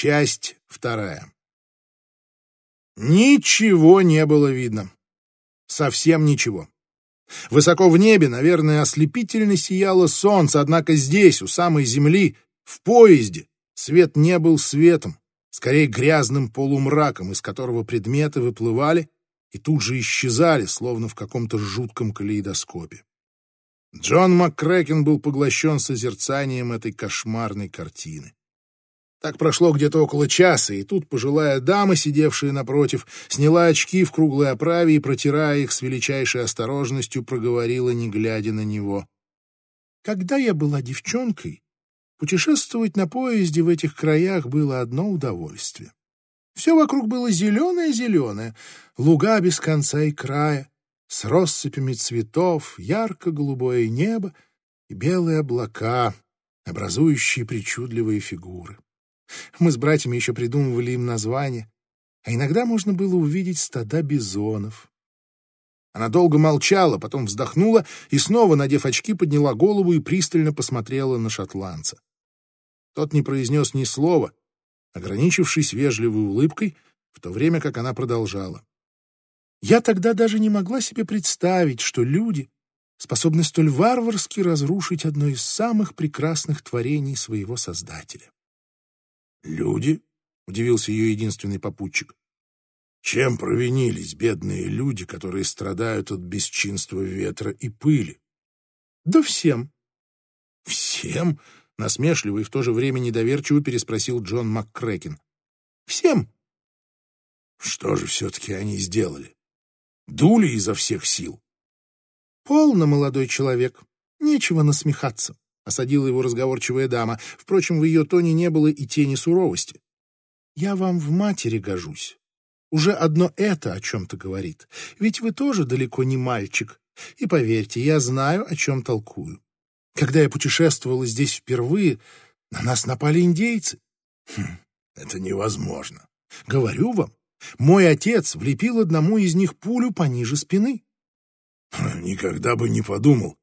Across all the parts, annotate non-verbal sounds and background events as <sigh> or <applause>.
Часть вторая. Ничего не было видно. Совсем ничего. Высоко в небе, наверное, ослепительно сияло солнце, однако здесь, у самой земли, в поезде, свет не был светом, скорее грязным полумраком, из которого предметы выплывали и тут же исчезали, словно в каком-то жутком калейдоскопе. Джон МакКрэкен был поглощен созерцанием этой кошмарной картины. Так прошло где-то около часа, и тут пожилая дама, сидевшая напротив, сняла очки в круглой оправе и, протирая их с величайшей осторожностью, проговорила, не глядя на него. «Когда я была девчонкой, путешествовать на поезде в этих краях было одно удовольствие. Все вокруг было зеленое-зеленое, луга без конца и края, с россыпями цветов, ярко-голубое небо и белые облака, образующие причудливые фигуры. Мы с братьями еще придумывали им название, а иногда можно было увидеть стада бизонов. Она долго молчала, потом вздохнула и снова, надев очки, подняла голову и пристально посмотрела на шотландца. Тот не произнес ни слова, ограничившись вежливой улыбкой, в то время как она продолжала. Я тогда даже не могла себе представить, что люди способны столь варварски разрушить одно из самых прекрасных творений своего Создателя. «Люди?» — удивился ее единственный попутчик. «Чем провинились бедные люди, которые страдают от бесчинства ветра и пыли?» «Да всем». «Всем?» — насмешливо и в то же время недоверчиво переспросил Джон МакКрэкен. «Всем». «Что же все-таки они сделали? Дули изо всех сил?» «Полно, молодой человек, нечего насмехаться осадила его разговорчивая дама. Впрочем, в ее тоне не было и тени суровости. «Я вам в матери гожусь. Уже одно это о чем-то говорит. Ведь вы тоже далеко не мальчик. И поверьте, я знаю, о чем толкую. Когда я путешествовала здесь впервые, на нас напали индейцы. Хм, это невозможно. Говорю вам, мой отец влепил одному из них пулю пониже спины. Никогда бы не подумал,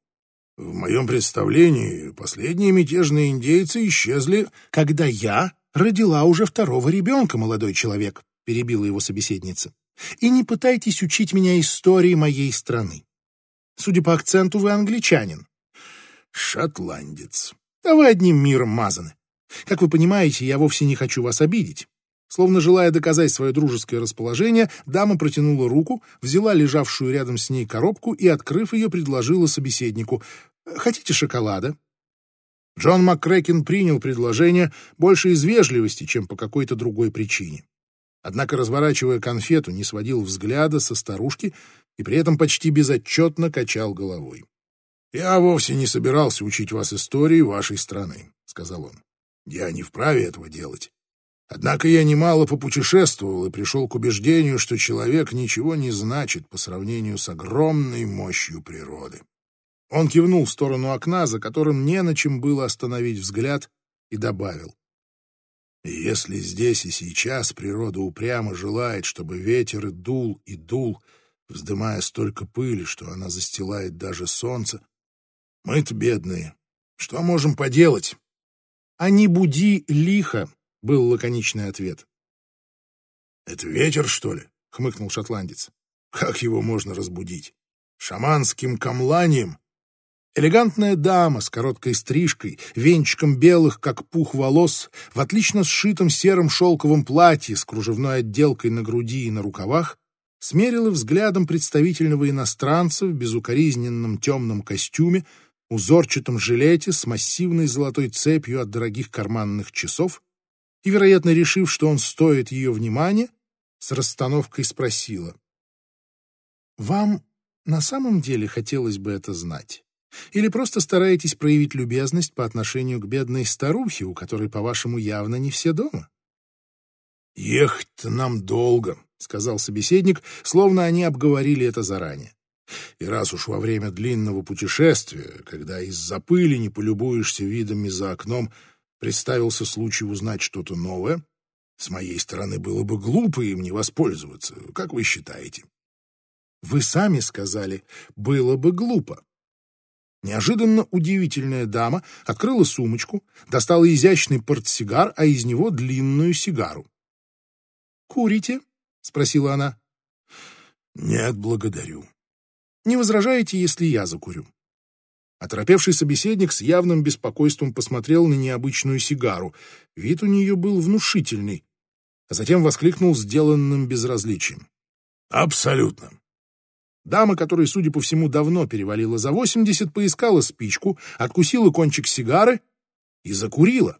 в моем представлении последние мятежные индейцы исчезли, когда я родила уже второго ребенка, молодой человек, перебила его собеседница. И не пытайтесь учить меня истории моей страны. Судя по акценту, вы англичанин. Шотландец. А вы одним миром мазаны. Как вы понимаете, я вовсе не хочу вас обидеть. Словно желая доказать свое дружеское расположение, дама протянула руку, взяла лежавшую рядом с ней коробку и, открыв ее, предложила собеседнику. «Хотите шоколада?» Джон МакКрэкен принял предложение больше из вежливости, чем по какой-то другой причине. Однако, разворачивая конфету, не сводил взгляда со старушки и при этом почти безотчетно качал головой. «Я вовсе не собирался учить вас истории вашей страны», — сказал он. «Я не вправе этого делать. Однако я немало попутешествовал и пришел к убеждению, что человек ничего не значит по сравнению с огромной мощью природы. Он кивнул в сторону окна, за которым не на чем было остановить взгляд, и добавил. если здесь и сейчас природа упрямо желает, чтобы ветер дул, и дул, вздымая столько пыли, что она застилает даже солнце, мы-то бедные, что можем поделать? — А не буди лихо, был лаконичный ответ. «Это ветер, что ли?» — хмыкнул шотландец. «Как его можно разбудить? Шаманским камланием?» Элегантная дама с короткой стрижкой, венчиком белых, как пух волос, в отлично сшитом сером шелковом платье с кружевной отделкой на груди и на рукавах, смерила взглядом представительного иностранца в безукоризненном темном костюме, узорчатом жилете с массивной золотой цепью от дорогих карманных часов и, вероятно, решив, что он стоит ее внимания, с расстановкой спросила. «Вам на самом деле хотелось бы это знать? Или просто стараетесь проявить любезность по отношению к бедной старухе, у которой, по-вашему, явно не все дома?» «Ехать-то нам долго», — сказал собеседник, словно они обговорили это заранее. И раз уж во время длинного путешествия, когда из-за пыли не полюбуешься видами за окном, представился случай узнать что-то новое, с моей стороны было бы глупо им не воспользоваться. Как вы считаете? Вы сами сказали, было бы глупо. Неожиданно удивительная дама открыла сумочку, достала изящный портсигар, а из него длинную сигару. «Курите?» — спросила она. «Нет, благодарю». «Не возражаете, если я закурю?» Оторопевший собеседник с явным беспокойством посмотрел на необычную сигару. Вид у нее был внушительный, а затем воскликнул сделанным безразличием. «Абсолютно. Дама, которая, судя по всему, давно перевалила за восемьдесят, поискала спичку, откусила кончик сигары и закурила.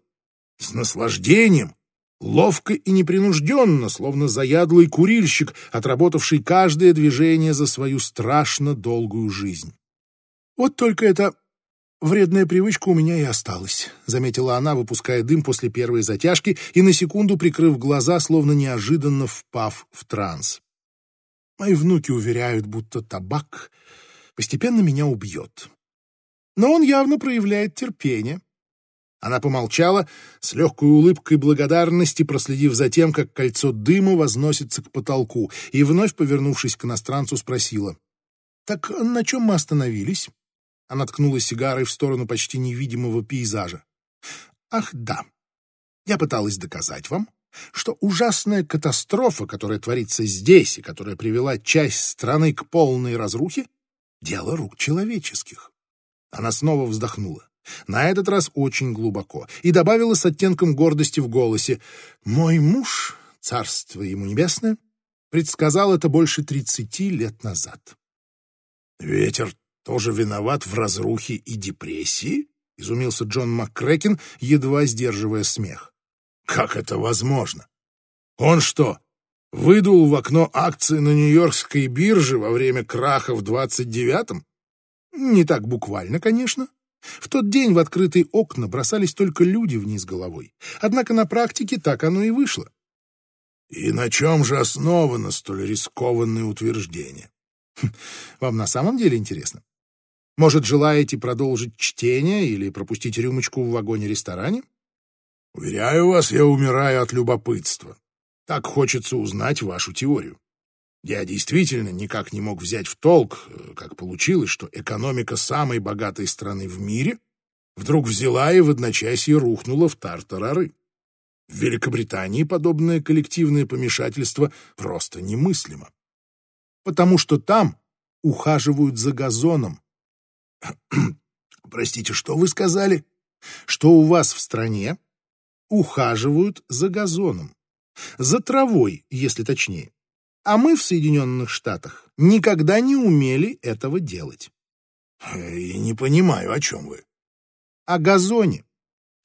С наслаждением, ловко и непринужденно, словно заядлый курильщик, отработавший каждое движение за свою страшно долгую жизнь. «Вот только эта вредная привычка у меня и осталась», — заметила она, выпуская дым после первой затяжки и на секунду прикрыв глаза, словно неожиданно впав в транс. Мои внуки уверяют, будто табак постепенно меня убьет. Но он явно проявляет терпение. Она помолчала, с легкой улыбкой благодарности, проследив за тем, как кольцо дыма возносится к потолку, и, вновь повернувшись к иностранцу, спросила. «Так на чем мы остановились?» Она ткнула сигарой в сторону почти невидимого пейзажа. «Ах, да. Я пыталась доказать вам, что ужасная катастрофа, которая творится здесь и которая привела часть страны к полной разрухе, дело рук человеческих. Она снова вздохнула, на этот раз очень глубоко, и добавила с оттенком гордости в голосе, «Мой муж, царство ему небесное, предсказал это больше тридцати лет назад». «Ветер тоже виноват в разрухе и депрессии?» — изумился Джон МакКрэкен, едва сдерживая смех. Как это возможно? Он что, выдул в окно акции на Нью-Йоркской бирже во время краха в 29-м? Не так буквально, конечно. В тот день в открытые окна бросались только люди вниз головой. Однако на практике так оно и вышло. И на чем же основано столь рискованное утверждение? Хм, вам на самом деле интересно? Может, желаете продолжить чтение или пропустить рюмочку в вагоне-ресторане? Уверяю вас, я умираю от любопытства. Так хочется узнать вашу теорию. Я действительно никак не мог взять в толк, э, как получилось, что экономика самой богатой страны в мире вдруг взяла и в одночасье рухнула в тартарары. В Великобритании подобное коллективное помешательство просто немыслимо. Потому что там ухаживают за газоном. <clears throat> Простите, что вы сказали? Что у вас в стране ухаживают за газоном, за травой, если точнее. А мы в Соединенных Штатах никогда не умели этого делать. И не понимаю, о чем вы. О газоне,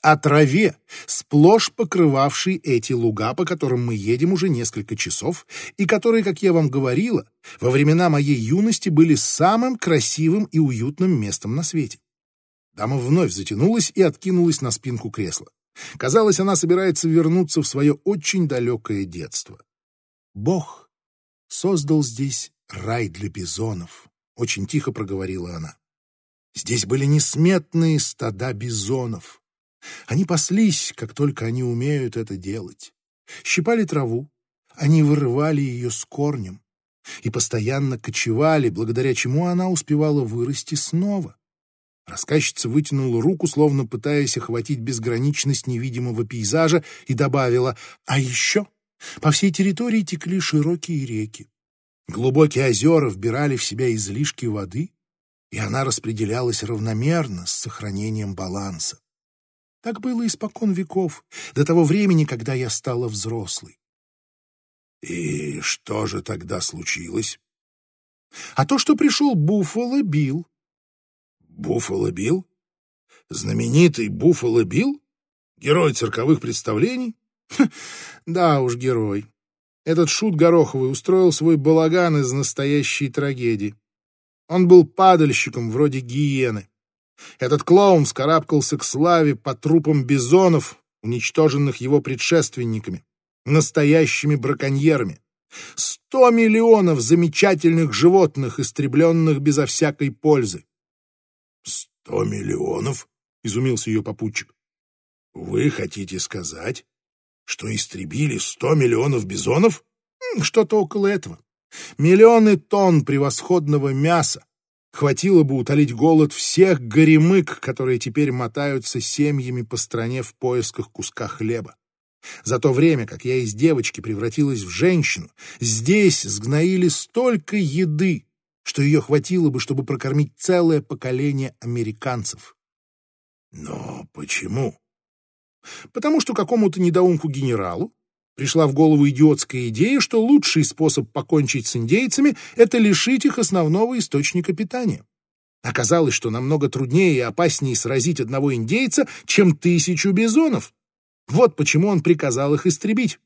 о траве, сплошь покрывавшей эти луга, по которым мы едем уже несколько часов, и которые, как я вам говорила, во времена моей юности были самым красивым и уютным местом на свете. Дама вновь затянулась и откинулась на спинку кресла. Казалось, она собирается вернуться в свое очень далекое детство. «Бог создал здесь рай для бизонов», — очень тихо проговорила она. «Здесь были несметные стада бизонов. Они паслись, как только они умеют это делать. Щипали траву, они вырывали ее с корнем и постоянно кочевали, благодаря чему она успевала вырасти снова. Рассказчица вытянула руку, словно пытаясь охватить безграничность невидимого пейзажа, и добавила, а еще по всей территории текли широкие реки. Глубокие озера вбирали в себя излишки воды, и она распределялась равномерно с сохранением баланса. Так было испокон веков, до того времени, когда я стала взрослой. И что же тогда случилось? А то, что пришел Буффало Билл Буффало Билл? Знаменитый Буффало Билл? Герой цирковых представлений? да уж, герой. Этот шут Гороховый устроил свой балаган из настоящей трагедии. Он был падальщиком вроде гиены. Этот клоун вскарабкался к славе по трупам бизонов, уничтоженных его предшественниками, настоящими браконьерами. Сто миллионов замечательных животных, истребленных безо всякой пользы. «Сто миллионов?» — изумился ее попутчик. «Вы хотите сказать, что истребили сто миллионов бизонов?» «Что-то около этого. Миллионы тонн превосходного мяса, хватило бы утолить голод всех горемык, которые теперь мотаются семьями по стране в поисках куска хлеба. За то время, как я из девочки превратилась в женщину, здесь сгноили столько еды, что ее хватило бы, чтобы прокормить целое поколение американцев. Но почему? Потому что какому-то недоумку-генералу пришла в голову идиотская идея, что лучший способ покончить с индейцами — это лишить их основного источника питания. Оказалось, что намного труднее и опаснее сразить одного индейца, чем тысячу бизонов. Вот почему он приказал их истребить.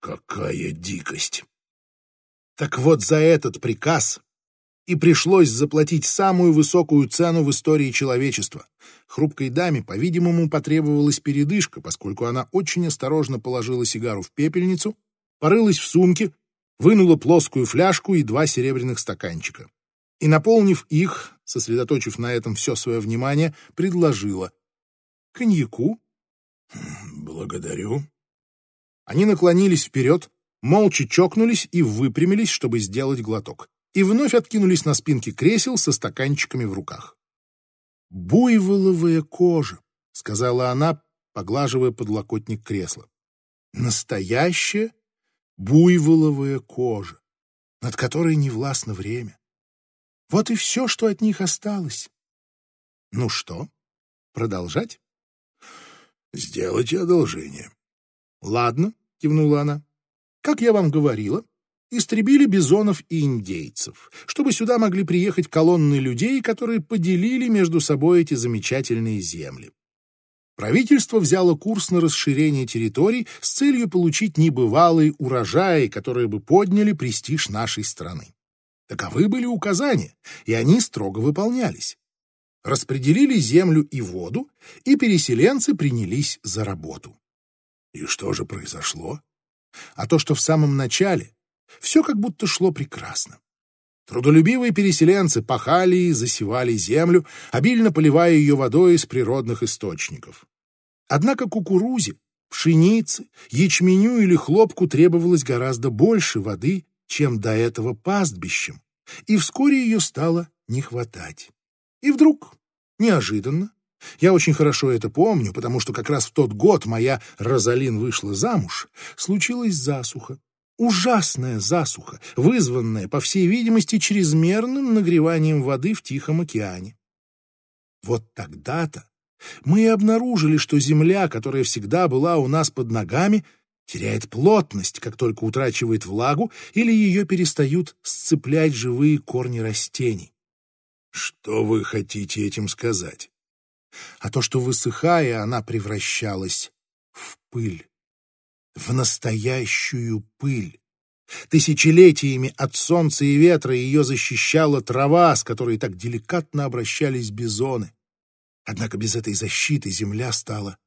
Какая дикость! Так вот за этот приказ и пришлось заплатить самую высокую цену в истории человечества. Хрупкой даме, по-видимому, потребовалась передышка, поскольку она очень осторожно положила сигару в пепельницу, порылась в сумке, вынула плоскую фляжку и два серебряных стаканчика. И, наполнив их, сосредоточив на этом все свое внимание, предложила «Коньяку?» «Благодарю». Они наклонились вперед, молча чокнулись и выпрямились, чтобы сделать глоток и вновь откинулись на спинки кресел со стаканчиками в руках. «Буйволовая кожа», — сказала она, поглаживая подлокотник кресла. «Настоящая буйволовая кожа, над которой не властно время. Вот и все, что от них осталось. Ну что, продолжать?» «Сделайте одолжение». «Ладно», — кивнула она. «Как я вам говорила, истребили бизонов и индейцев, чтобы сюда могли приехать колонны людей, которые поделили между собой эти замечательные земли. Правительство взяло курс на расширение территорий с целью получить небывалые урожаи, которые бы подняли престиж нашей страны. Таковы были указания, и они строго выполнялись. Распределили землю и воду, и переселенцы принялись за работу. И что же произошло? А то, что в самом начале все как будто шло прекрасно. Трудолюбивые переселенцы пахали и засевали землю, обильно поливая ее водой из природных источников. Однако кукурузе, пшенице, ячменю или хлопку требовалось гораздо больше воды, чем до этого пастбищем, и вскоре ее стало не хватать. И вдруг, неожиданно, я очень хорошо это помню, потому что как раз в тот год моя Розалин вышла замуж, случилась засуха. Ужасная засуха, вызванная, по всей видимости, чрезмерным нагреванием воды в Тихом океане. Вот тогда-то мы и обнаружили, что земля, которая всегда была у нас под ногами, теряет плотность, как только утрачивает влагу или ее перестают сцеплять живые корни растений. Что вы хотите этим сказать? А то, что высыхая, она превращалась в пыль в настоящую пыль. Тысячелетиями от солнца и ветра ее защищала трава, с которой так деликатно обращались бизоны. Однако без этой защиты земля стала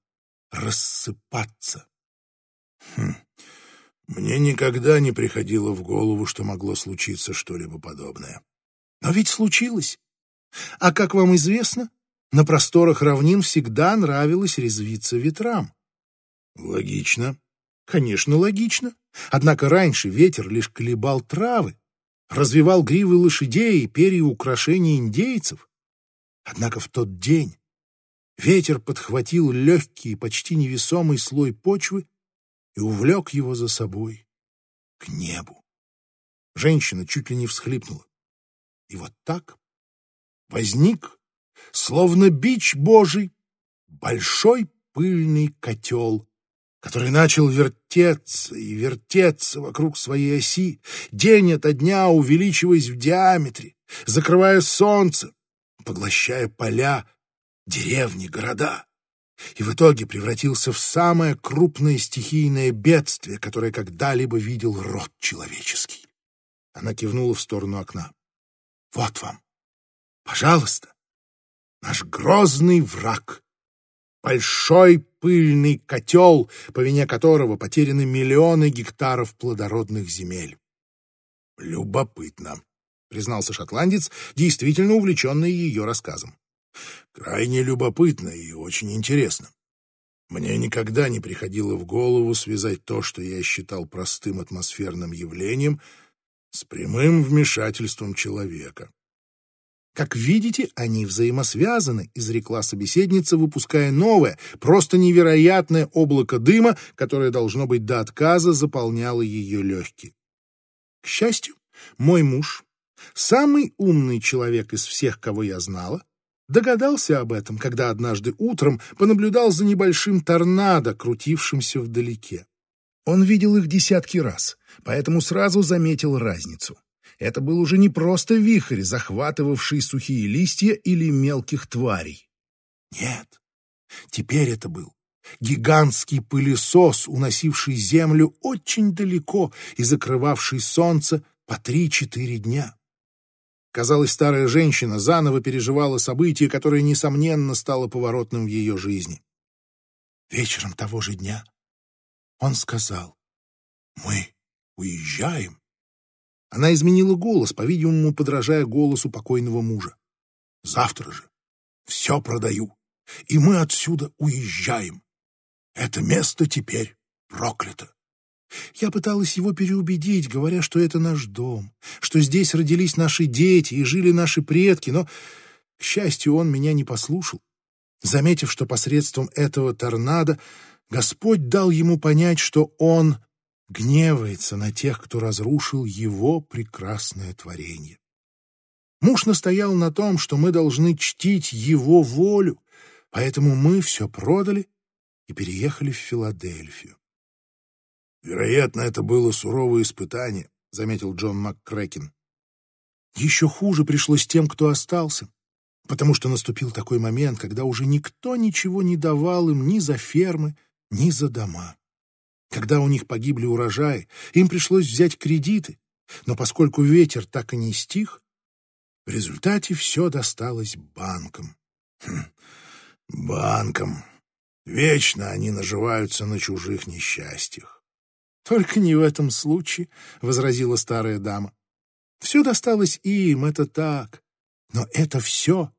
рассыпаться. Хм. Мне никогда не приходило в голову, что могло случиться что-либо подобное. Но ведь случилось. А как вам известно, на просторах равнин всегда нравилось резвиться ветрам. Логично. Конечно, логично. Однако раньше ветер лишь колебал травы, развивал гривы лошадей и перья украшений индейцев. Однако в тот день ветер подхватил легкий и почти невесомый слой почвы и увлек его за собой к небу. Женщина чуть ли не всхлипнула. И вот так возник, словно бич божий, большой пыльный котел который начал вертеться и вертеться вокруг своей оси, день ото дня увеличиваясь в диаметре, закрывая солнце, поглощая поля, деревни, города, и в итоге превратился в самое крупное стихийное бедствие, которое когда-либо видел род человеческий. Она кивнула в сторону окна. «Вот вам, пожалуйста, наш грозный враг, большой пыльный котел, по вине которого потеряны миллионы гектаров плодородных земель. «Любопытно», — признался шотландец, действительно увлеченный ее рассказом. «Крайне любопытно и очень интересно. Мне никогда не приходило в голову связать то, что я считал простым атмосферным явлением, с прямым вмешательством человека. Как видите, они взаимосвязаны, изрекла собеседница, выпуская новое, просто невероятное облако дыма, которое, должно быть, до отказа заполняло ее легкие. К счастью, мой муж, самый умный человек из всех, кого я знала, догадался об этом, когда однажды утром понаблюдал за небольшим торнадо, крутившимся вдалеке. Он видел их десятки раз, поэтому сразу заметил разницу. Это был уже не просто вихрь, захватывавший сухие листья или мелких тварей. Нет, теперь это был гигантский пылесос, уносивший землю очень далеко и закрывавший солнце по три-четыре дня. Казалось, старая женщина заново переживала событие, которое, несомненно, стало поворотным в ее жизни. Вечером того же дня он сказал, «Мы уезжаем». Она изменила голос, по-видимому, подражая голосу покойного мужа. «Завтра же все продаю, и мы отсюда уезжаем. Это место теперь проклято». Я пыталась его переубедить, говоря, что это наш дом, что здесь родились наши дети и жили наши предки, но, к счастью, он меня не послушал. Заметив, что посредством этого торнадо Господь дал ему понять, что он гневается на тех, кто разрушил его прекрасное творение. Муж настоял на том, что мы должны чтить его волю, поэтому мы все продали и переехали в Филадельфию. «Вероятно, это было суровое испытание», — заметил Джон МакКрэкен. «Еще хуже пришлось тем, кто остался, потому что наступил такой момент, когда уже никто ничего не давал им ни за фермы, ни за дома. Когда у них погибли урожаи, им пришлось взять кредиты, но поскольку ветер так и не стих, в результате все досталось банкам. Хм, банкам. Вечно они наживаются на чужих несчастьях. «Только не в этом случае», — возразила старая дама. «Все досталось им, это так. Но это все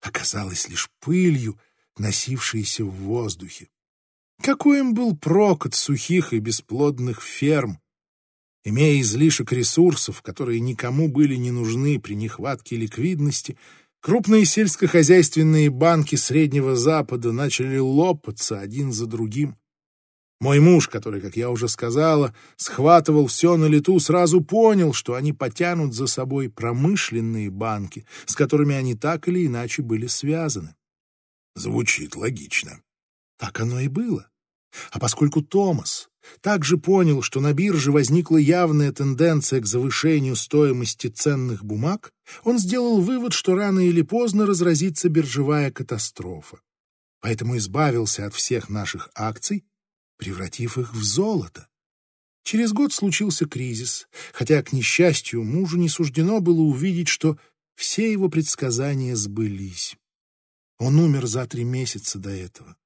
оказалось лишь пылью, носившейся в воздухе. Какой им был прок от сухих и бесплодных ферм? Имея излишек ресурсов, которые никому были не нужны при нехватке ликвидности, крупные сельскохозяйственные банки Среднего Запада начали лопаться один за другим. Мой муж, который, как я уже сказала, схватывал все на лету, сразу понял, что они потянут за собой промышленные банки, с которыми они так или иначе были связаны. Звучит логично. Так оно и было. А поскольку Томас также понял, что на бирже возникла явная тенденция к завышению стоимости ценных бумаг, он сделал вывод, что рано или поздно разразится биржевая катастрофа. Поэтому избавился от всех наших акций, превратив их в золото. Через год случился кризис, хотя, к несчастью, мужу не суждено было увидеть, что все его предсказания сбылись. Он умер за три месяца до этого.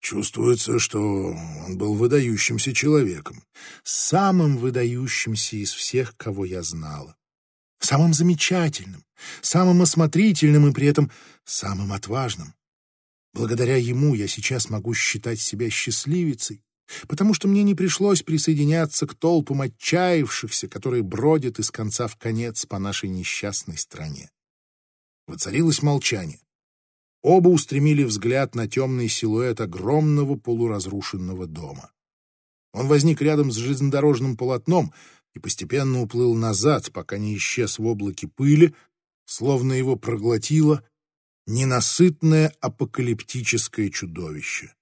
Чувствуется, что он был выдающимся человеком. Самым выдающимся из всех, кого я знала. Самым замечательным, самым осмотрительным и при этом самым отважным. Благодаря ему я сейчас могу считать себя счастливицей, потому что мне не пришлось присоединяться к толпам отчаявшихся, которые бродят из конца в конец по нашей несчастной стране. Воцарилось молчание. Оба устремили взгляд на темный силуэт огромного полуразрушенного дома. Он возник рядом с железнодорожным полотном и постепенно уплыл назад, пока не исчез в облаке пыли, словно его проглотило ненасытное апокалиптическое чудовище.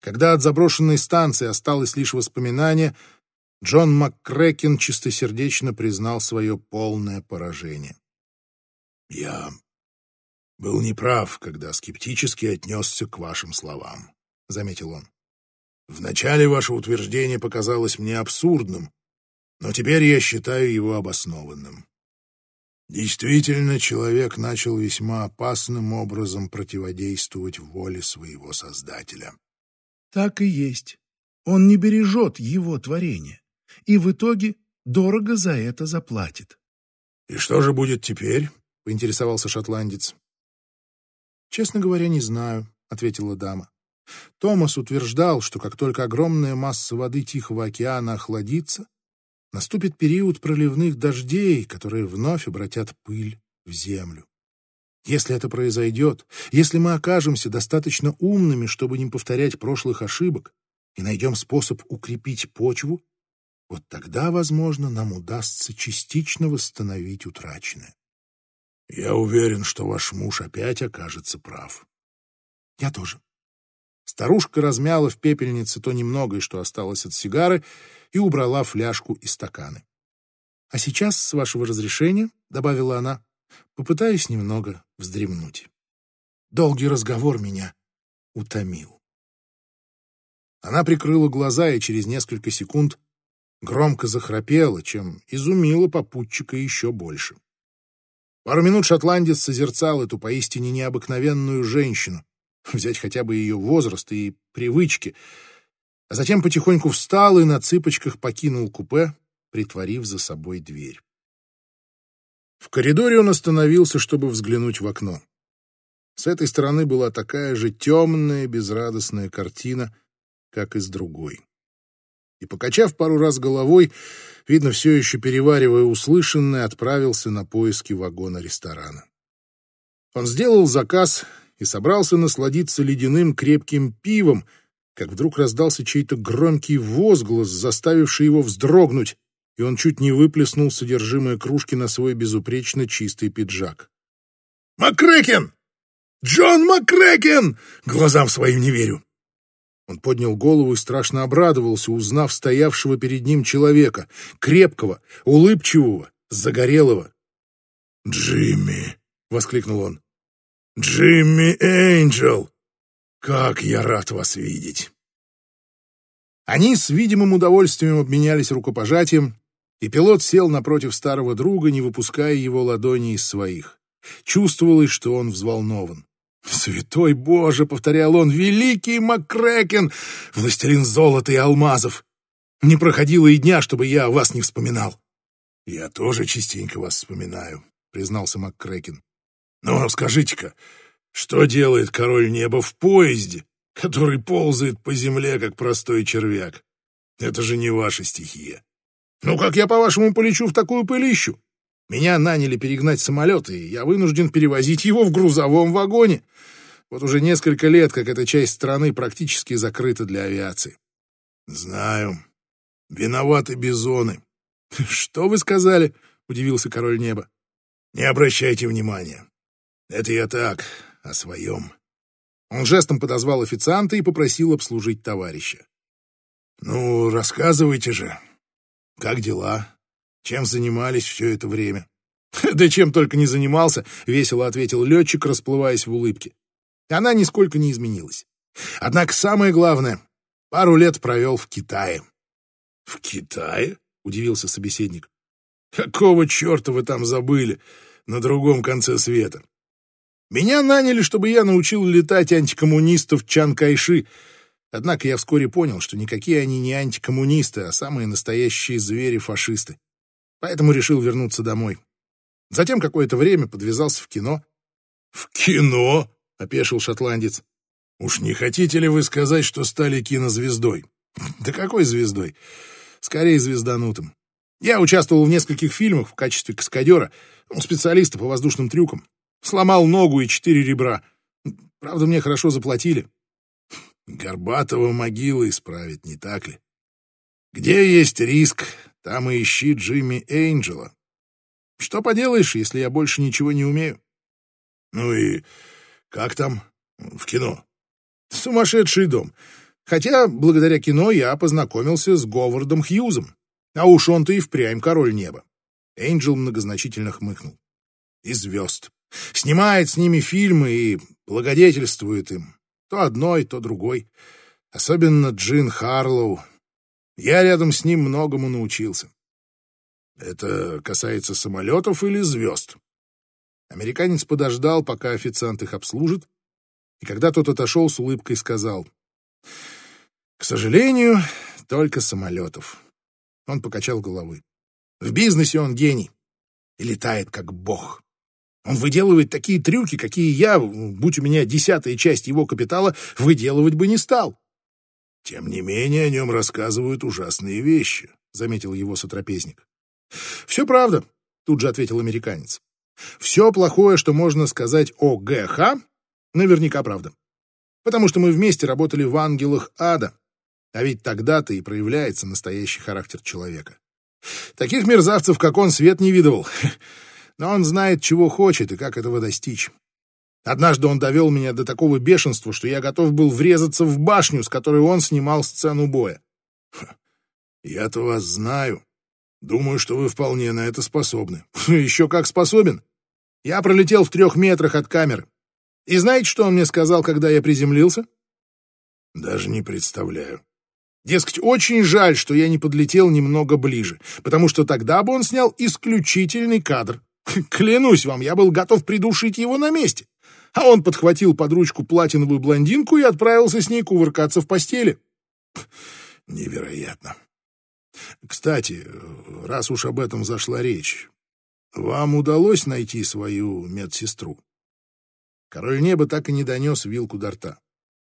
Когда от заброшенной станции осталось лишь воспоминание, Джон МакКрэкен чистосердечно признал свое полное поражение. «Я был неправ, когда скептически отнесся к вашим словам», — заметил он. «Вначале ваше утверждение показалось мне абсурдным, но теперь я считаю его обоснованным. Действительно, человек начал весьма опасным образом противодействовать воле своего Создателя. Так и есть. Он не бережет его творение, и в итоге дорого за это заплатит. — И что же будет теперь? — поинтересовался шотландец. «Честно говоря, не знаю», — ответила дама. Томас утверждал, что как только огромная масса воды Тихого океана охладится, наступит период проливных дождей, которые вновь обратят пыль в землю. Если это произойдет, если мы окажемся достаточно умными, чтобы не повторять прошлых ошибок, и найдем способ укрепить почву, вот тогда, возможно, нам удастся частично восстановить утраченное. Я уверен, что ваш муж опять окажется прав. Я тоже. Старушка размяла в пепельнице то немногое, что осталось от сигары, и убрала фляжку и стаканы. «А сейчас, с вашего разрешения, — добавила она, — попытаюсь немного вздремнуть. Долгий разговор меня утомил». Она прикрыла глаза и через несколько секунд громко захрапела, чем изумила попутчика еще больше. Пару минут шотландец созерцал эту поистине необыкновенную женщину, взять хотя бы ее возраст и привычки, а затем потихоньку встал и на цыпочках покинул купе, притворив за собой дверь. В коридоре он остановился, чтобы взглянуть в окно. С этой стороны была такая же темная, безрадостная картина, как и с другой. И, покачав пару раз головой, видно, все еще переваривая услышанное, отправился на поиски вагона ресторана. Он сделал заказ и собрался насладиться ледяным крепким пивом, как вдруг раздался чей-то громкий возглас, заставивший его вздрогнуть, и он чуть не выплеснул содержимое кружки на свой безупречно чистый пиджак. «Маккрекен! Джон Маккрекен!» Глазам своим не верю. Он поднял голову и страшно обрадовался, узнав стоявшего перед ним человека, крепкого, улыбчивого, загорелого. «Джимми!» — воскликнул он. «Джимми Энджел! Как я рад вас видеть!» Они с видимым удовольствием обменялись рукопожатием, и пилот сел напротив старого друга, не выпуская его ладони из своих. Чувствовалось, что он взволнован. «Святой Боже!» — повторял он. «Великий Маккрекен! Властелин золота и алмазов! Не проходило и дня, чтобы я о вас не вспоминал!» «Я тоже частенько вас вспоминаю», — признался МакКрекен. Но скажите-ка, что делает король неба в поезде, который ползает по земле, как простой червяк? Это же не ваша стихия. Ну, как я, по-вашему, полечу в такую пылищу? Меня наняли перегнать самолет, и я вынужден перевозить его в грузовом вагоне. Вот уже несколько лет, как эта часть страны практически закрыта для авиации. Знаю. Виноваты бизоны. <laughs> Что вы сказали? Удивился король неба. Не обращайте внимания. Это я так, о своем. Он жестом подозвал официанта и попросил обслужить товарища. Ну, рассказывайте же. Как дела? Чем занимались все это время? <laughs> Да чем только не занимался, весело ответил летчик, расплываясь в улыбке. Она нисколько не изменилась. Однако самое главное, пару лет провел в Китае. В Китае? Удивился собеседник. Какого черта вы там забыли на другом конце света? Меня наняли, чтобы я научил летать антикоммунистов Чан Кайши. Однако я вскоре понял, что никакие они не антикоммунисты, а самые настоящие звери-фашисты. Поэтому решил вернуться домой. Затем какое-то время подвязался в кино. «В кино?» — опешил шотландец. «Уж не хотите ли вы сказать, что стали кинозвездой?» <laughs> «Да какой звездой? Скорее звезданутым. Я участвовал в нескольких фильмах в качестве каскадера, ну, специалиста по воздушным трюкам. Сломал ногу и четыре ребра. Правда, мне хорошо заплатили. <laughs> Горбатого могилы исправить, не так ли? Где есть риск, там и ищи Джимми Эйнджела. Что поделаешь, если я больше ничего не умею? Ну и как там в кино? Сумасшедший дом. Хотя благодаря кино я познакомился с Говардом Хьюзом. А уж он-то и впрямь король неба. Эйнджел многозначительно хмыкнул. И звезд. Снимает с ними фильмы и благодетельствует им. То одной, то другой. Особенно Джин Харлоу. Я рядом с ним многому научился. Это касается самолетов или звезд? Американец подождал, пока официант их обслужит, и когда тот отошел, с улыбкой сказал, «К сожалению, только самолетов». Он покачал головой. «В бизнесе он гений и летает как бог». Он выделывает такие трюки, какие я, будь у меня десятая часть его капитала, выделывать бы не стал. Тем не менее, о нем рассказывают ужасные вещи, — заметил его сотрапезник. — Все правда, — тут же ответил американец. Все плохое, что можно сказать о ГХ, наверняка правда. Потому что мы вместе работали в «Ангелах ада», а ведь тогда-то и проявляется настоящий характер человека. Таких мерзавцев, как он, свет не видывал. Но он знает, чего хочет и как этого достичь. Однажды он довел меня до такого бешенства, что я готов был врезаться в башню, с которой он снимал сцену боя. Я-то вас знаю. Думаю, что вы вполне на это способны. <laughs> Еще как способен. Я пролетел в трех метрах от камеры. И знаете, что он мне сказал, когда я приземлился? Даже не представляю. Дескать, очень жаль, что я не подлетел немного ближе, потому что тогда бы он снял исключительный кадр. <laughs> Клянусь вам, я был готов придушить его на месте. А он подхватил под ручку платиновую блондинку и отправился с ней кувыркаться в постели. Невероятно. Кстати, раз уж об этом зашла речь, вам удалось найти свою медсестру? Король неба так и не донес вилку до рта.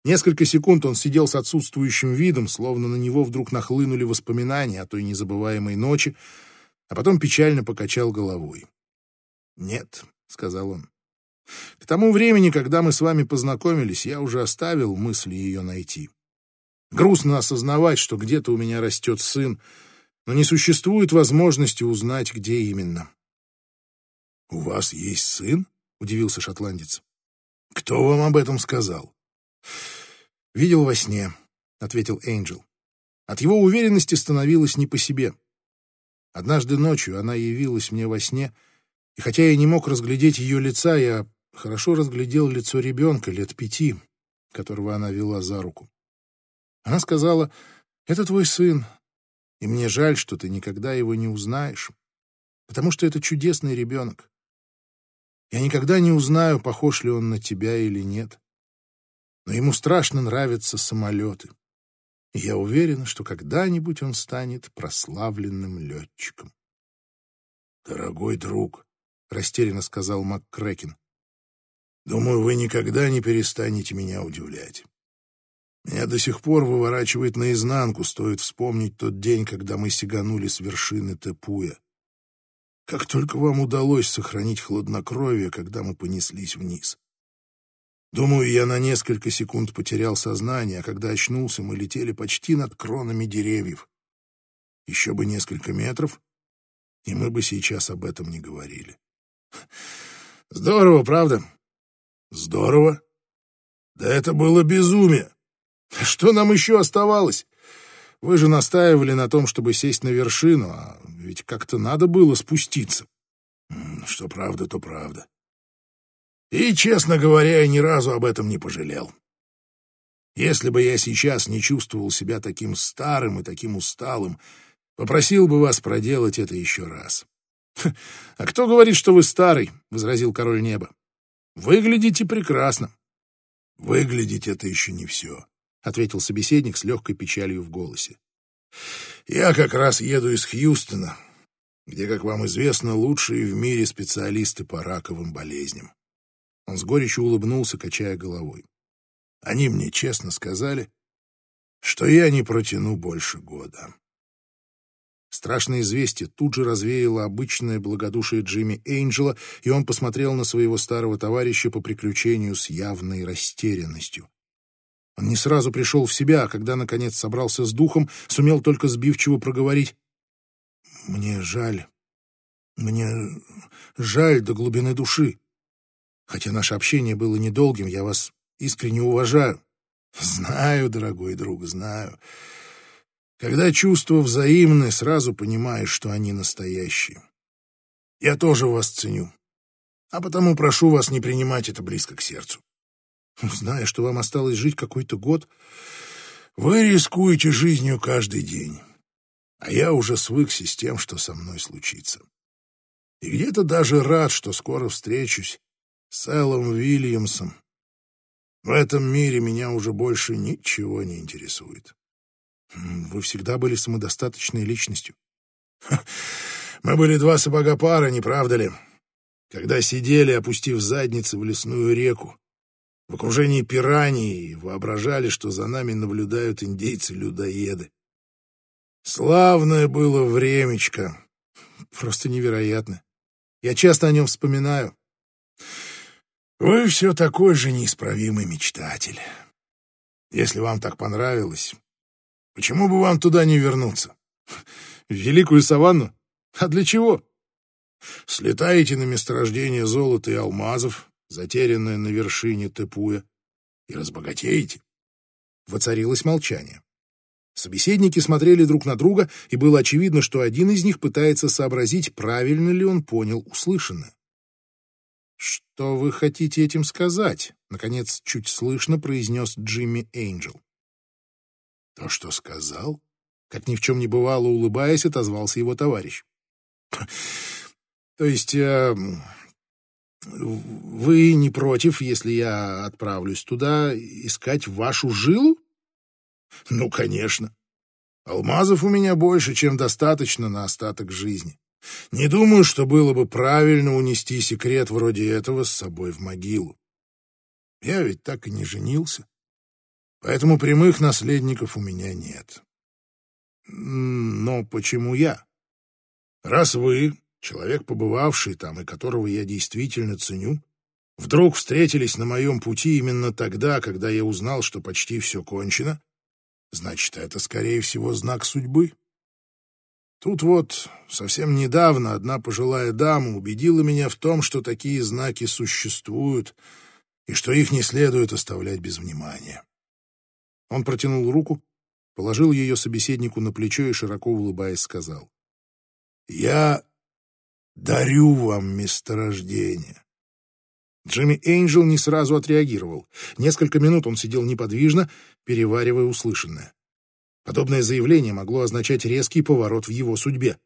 Несколько секунд он сидел с отсутствующим видом, словно на него вдруг нахлынули воспоминания о той незабываемой ночи, а потом печально покачал головой. «Нет», — сказал он. «К тому времени, когда мы с вами познакомились, я уже оставил мысли ее найти. Грустно осознавать, что где-то у меня растет сын, но не существует возможности узнать, где именно». «У вас есть сын?» — удивился шотландец. «Кто вам об этом сказал?» «Видел во сне», — ответил Энджел. От его уверенности становилось не по себе. Однажды ночью она явилась мне во сне, и хотя я не мог разглядеть ее лица, я хорошо разглядел лицо ребенка лет пяти, которого она вела за руку. Она сказала, «Это твой сын, и мне жаль, что ты никогда его не узнаешь, потому что это чудесный ребенок. Я никогда не узнаю, похож ли он на тебя или нет но ему страшно нравятся самолеты. И я уверен, что когда-нибудь он станет прославленным летчиком. «Дорогой друг», — растерянно сказал МакКрэкен, — «думаю, вы никогда не перестанете меня удивлять. Меня до сих пор выворачивает наизнанку, стоит вспомнить тот день, когда мы сиганули с вершины Тепуя. Как только вам удалось сохранить хладнокровие, когда мы понеслись вниз. Думаю, я на несколько секунд потерял сознание, а когда очнулся, мы летели почти над кронами деревьев. Еще бы несколько метров, и мы бы сейчас об этом не говорили. Здорово, правда? Здорово. Да это было безумие. <laughs> Что нам еще оставалось? Вы же настаивали на том, чтобы сесть на вершину, а ведь как-то надо было спуститься. Что правда, то правда. И, честно говоря, я ни разу об этом не пожалел. Если бы я сейчас не чувствовал себя таким старым и таким усталым, попросил бы вас проделать это еще раз. <laughs> — А кто говорит, что вы старый? — возразил король неба. — Выглядите прекрасно. — Выглядеть — это еще не все, — ответил собеседник с легкой печалью в голосе. — Я как раз еду из Хьюстона, где, как вам известно, лучшие в мире специалисты по раковым болезням. Он с горечью улыбнулся, качая головой. Они мне честно сказали, что я не протяну больше года. Страшное известие тут же развеяло обычное благодушие Джимми Эйнджела, и он посмотрел на своего старого товарища по приключению с явной растерянностью. Он не сразу пришел в себя, а когда, наконец, собрался с духом, сумел только сбивчиво проговорить. «Мне жаль. Мне жаль до глубины души. Хотя наше общение было недолгим, я вас искренне уважаю. Знаю, дорогой друг, знаю. Когда чувства взаимны, сразу понимаешь, что они настоящие. Я тоже вас ценю. А потому прошу вас не принимать это близко к сердцу. Зная, что вам осталось жить какой-то год, вы рискуете жизнью каждый день. А я уже свыкся с тем, что со мной случится. И где-то даже рад, что скоро встречусь с Эллом Уильямсом. В этом мире меня уже больше ничего не интересует. Вы всегда были самодостаточной личностью. Мы были два сапога пара, не правда ли? Когда сидели, опустив задницы в лесную реку, в окружении пираний, воображали, что за нами наблюдают индейцы-людоеды. Славное было времечко. Просто невероятно. Я часто о нем вспоминаю. Вы все такой же неисправимый мечтатель. Если вам так понравилось, почему бы вам туда не вернуться? В Великую Саванну? А для чего? Слетаете на месторождение золота и алмазов, затерянное на вершине Тепуя, и разбогатеете. Воцарилось молчание. Собеседники смотрели друг на друга, и было очевидно, что один из них пытается сообразить, правильно ли он понял услышанное. «Что вы хотите этим сказать?» — наконец чуть слышно произнес Джимми Эйнджел. «То, что сказал?» Как ни в чем не бывало, улыбаясь, отозвался его товарищ. «То есть э, вы не против, если я отправлюсь туда искать вашу жилу?» Ну, конечно. Алмазов у меня больше, чем достаточно на остаток жизни. Не думаю, что было бы правильно унести секрет вроде этого с собой в могилу. Я ведь так и не женился. Поэтому прямых наследников у меня нет. Но почему я? Раз вы, человек, побывавший там и которого я действительно ценю, вдруг встретились на моем пути именно тогда, когда я узнал, что почти все кончено, Значит, это, скорее всего, знак судьбы. Тут вот совсем недавно одна пожилая дама убедила меня в том, что такие знаки существуют и что их не следует оставлять без внимания. Он протянул руку, положил ее собеседнику на плечо и, широко улыбаясь, сказал. «Я дарю вам месторождение. Джимми Эйнджел не сразу отреагировал. Несколько минут он сидел неподвижно, переваривая услышанное. Подобное заявление могло означать резкий поворот в его судьбе.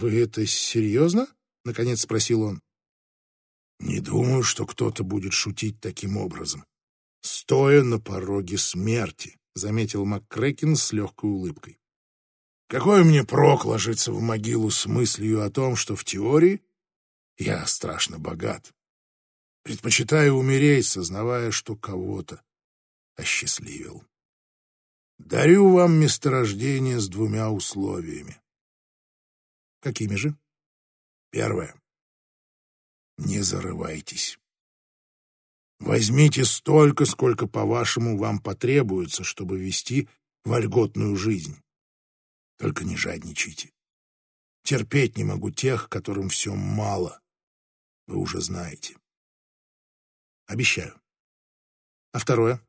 «Вы это серьезно?» — наконец спросил он. «Не думаю, что кто-то будет шутить таким образом. Стоя на пороге смерти», — заметил МакКрэкин с легкой улыбкой. «Какой мне прок ложиться в могилу с мыслью о том, что в теории я страшно богат?» Предпочитаю умереть, сознавая, что кого-то осчастливил. Дарю вам месторождение с двумя условиями. Какими же? Первое. Не зарывайтесь. Возьмите столько, сколько, по-вашему, вам потребуется, чтобы вести вольготную жизнь. Только не жадничайте. Терпеть не могу тех, которым все мало. Вы уже знаете. Обещаю. А второе?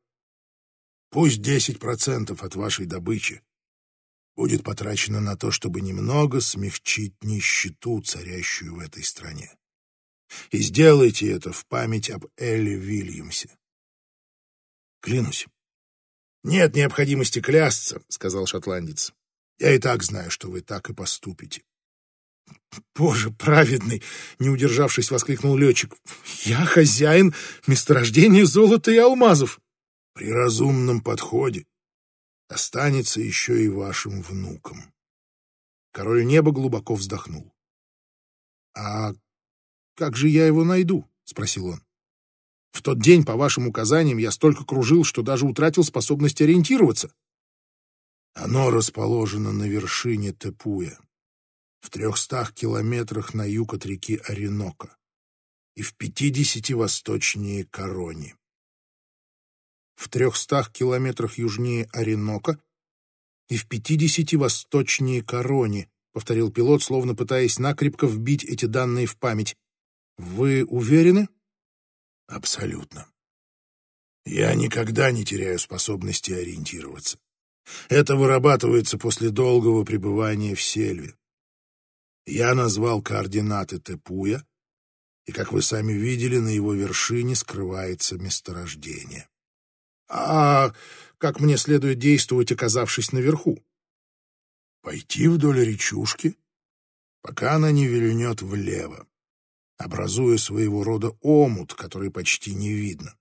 Пусть десять процентов от вашей добычи будет потрачено на то, чтобы немного смягчить нищету, царящую в этой стране. И сделайте это в память об Элли Вильямсе. Клянусь. Нет необходимости клясться, сказал шотландец. Я и так знаю, что вы так и поступите. «Боже праведный!» — не удержавшись, воскликнул летчик. «Я хозяин месторождения золота и алмазов!» «При разумном подходе останется еще и вашим внукам». Король неба глубоко вздохнул. «А как же я его найду?» — спросил он. «В тот день, по вашим указаниям, я столько кружил, что даже утратил способность ориентироваться». «Оно расположено на вершине Тепуя», в трехстах километрах на юг от реки Оренока и в пятидесяти восточнее Корони. В трехстах километрах южнее Оренока и в пятидесяти восточнее Корони, повторил пилот, словно пытаясь накрепко вбить эти данные в память. Вы уверены? Абсолютно. Я никогда не теряю способности ориентироваться. Это вырабатывается после долгого пребывания в сельве. Я назвал координаты Тепуя, и, как вы сами видели, на его вершине скрывается месторождение. А как мне следует действовать, оказавшись наверху? Пойти вдоль речушки, пока она не вильнет влево, образуя своего рода омут, который почти не видно,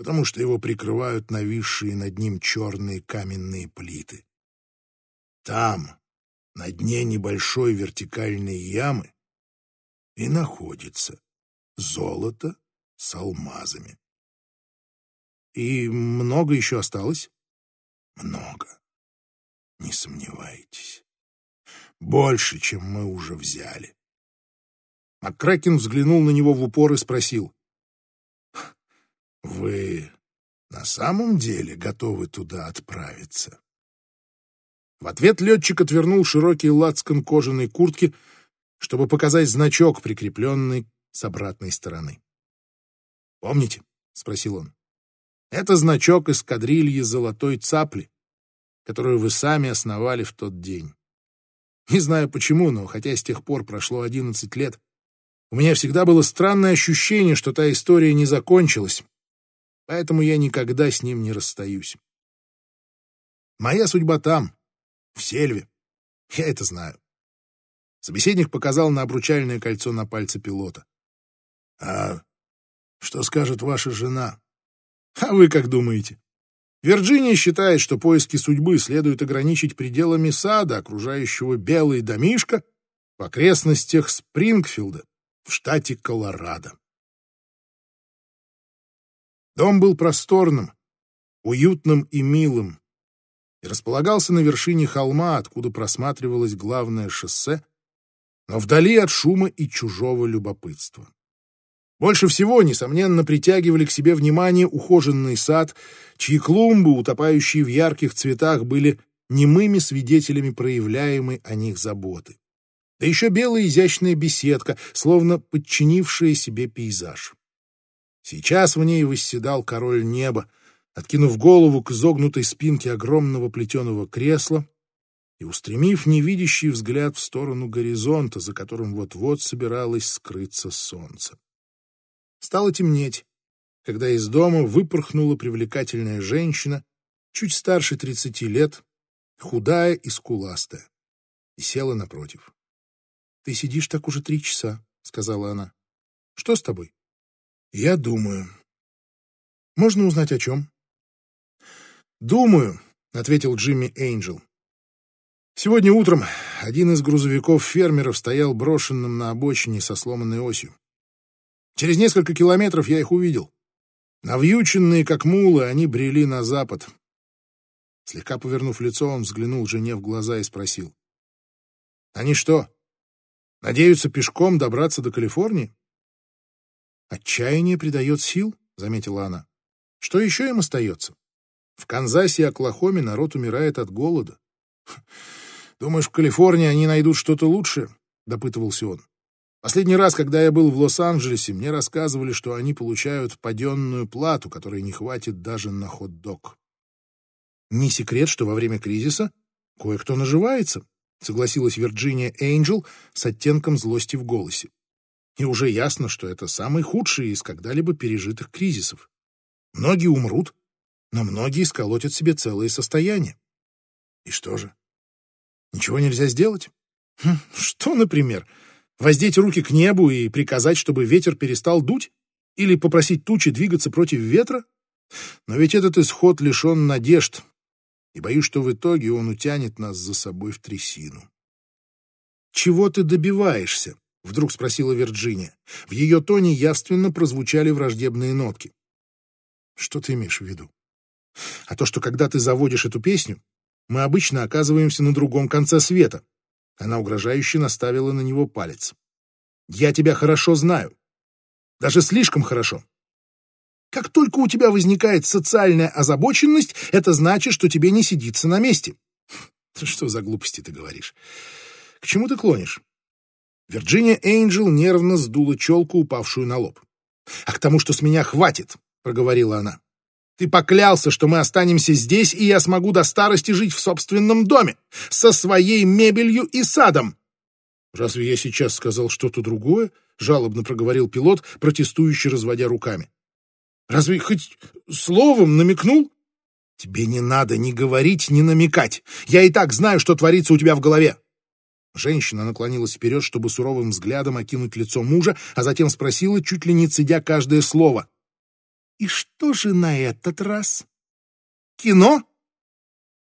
потому что его прикрывают нависшие над ним черные каменные плиты. Там, на дне небольшой вертикальной ямы и находится золото с алмазами. И много еще осталось? Много. Не сомневайтесь. Больше, чем мы уже взяли. Маккракен взглянул на него в упор и спросил. «Вы на самом деле готовы туда отправиться?» В ответ летчик отвернул широкий лацкан кожаной куртки, чтобы показать значок, прикрепленный с обратной стороны. «Помните?» — спросил он. «Это значок эскадрильи золотой цапли, которую вы сами основали в тот день. Не знаю почему, но хотя с тех пор прошло одиннадцать лет, у меня всегда было странное ощущение, что та история не закончилась, поэтому я никогда с ним не расстаюсь. Моя судьба там, в сельве. Я это знаю. Собеседник показал на обручальное кольцо на пальце пилота. «А что скажет ваша жена?» «А вы как думаете?» Вирджиния считает, что поиски судьбы следует ограничить пределами сада, окружающего белый домишко в окрестностях Спрингфилда в штате Колорадо. Дом был просторным, уютным и милым и располагался на вершине холма, откуда просматривалось главное шоссе, но вдали от шума и чужого любопытства. Больше всего, несомненно, притягивали к себе внимание ухоженный сад, чьи клумбы, утопающие в ярких цветах, были немыми свидетелями проявляемой о них заботы. Да еще белая изящная беседка, словно подчинившая себе пейзаж. Сейчас в ней восседал король неба, откинув голову к изогнутой спинке огромного плетеного кресла и устремив невидящий взгляд в сторону горизонта, за которым вот-вот собиралось скрыться солнце. Стало темнеть, когда из дома выпорхнула привлекательная женщина, чуть старше тридцати лет, худая и скуластая, и села напротив. — Ты сидишь так уже три часа, — сказала она. — Что с тобой? — Я думаю. — Можно узнать, о чем? — Думаю, — ответил Джимми Эйнджел. Сегодня утром один из грузовиков фермеров стоял брошенным на обочине со сломанной осью. Через несколько километров я их увидел. Навьюченные, как мулы, они брели на запад. Слегка повернув лицо, он взглянул жене в глаза и спросил. «Они что, надеются пешком добраться до Калифорнии?» «Отчаяние придает сил», — заметила она. «Что еще им остается? В Канзасе и Оклахоме народ умирает от голода». «Думаешь, в Калифорнии они найдут что-то лучшее?» — допытывался он. Последний раз, когда я был в Лос-Анджелесе, мне рассказывали, что они получают паденную плату, которой не хватит даже на хот-дог. Не секрет, что во время кризиса кое-кто наживается, согласилась Вирджиния Эйнджел с оттенком злости в голосе. И уже ясно, что это самый худший из когда-либо пережитых кризисов. Многие умрут, но многие сколотят себе целые состояния. И что же? Ничего нельзя сделать? Хм, что, например? Воздеть руки к небу и приказать, чтобы ветер перестал дуть? Или попросить тучи двигаться против ветра? Но ведь этот исход лишен надежд, и боюсь, что в итоге он утянет нас за собой в трясину. «Чего ты добиваешься?» — вдруг спросила Вирджиния. В ее тоне явственно прозвучали враждебные нотки. «Что ты имеешь в виду?» «А то, что когда ты заводишь эту песню, мы обычно оказываемся на другом конце света, она угрожающе наставила на него палец. «Я тебя хорошо знаю. Даже слишком хорошо. Как только у тебя возникает социальная озабоченность, это значит, что тебе не сидится на месте». «Что за глупости ты говоришь? К чему ты клонишь?» Вирджиния Эйнджел нервно сдула челку, упавшую на лоб. «А к тому, что с меня хватит», — проговорила она. Ты поклялся, что мы останемся здесь, и я смогу до старости жить в собственном доме, со своей мебелью и садом. Разве я сейчас сказал что-то другое? Жалобно проговорил пилот, протестующий, разводя руками. Разве хоть словом намекнул? Тебе не надо ни говорить, ни намекать. Я и так знаю, что творится у тебя в голове. Женщина наклонилась вперед, чтобы суровым взглядом окинуть лицо мужа, а затем спросила, чуть ли не цедя каждое слово. И что же на этот раз? Кино?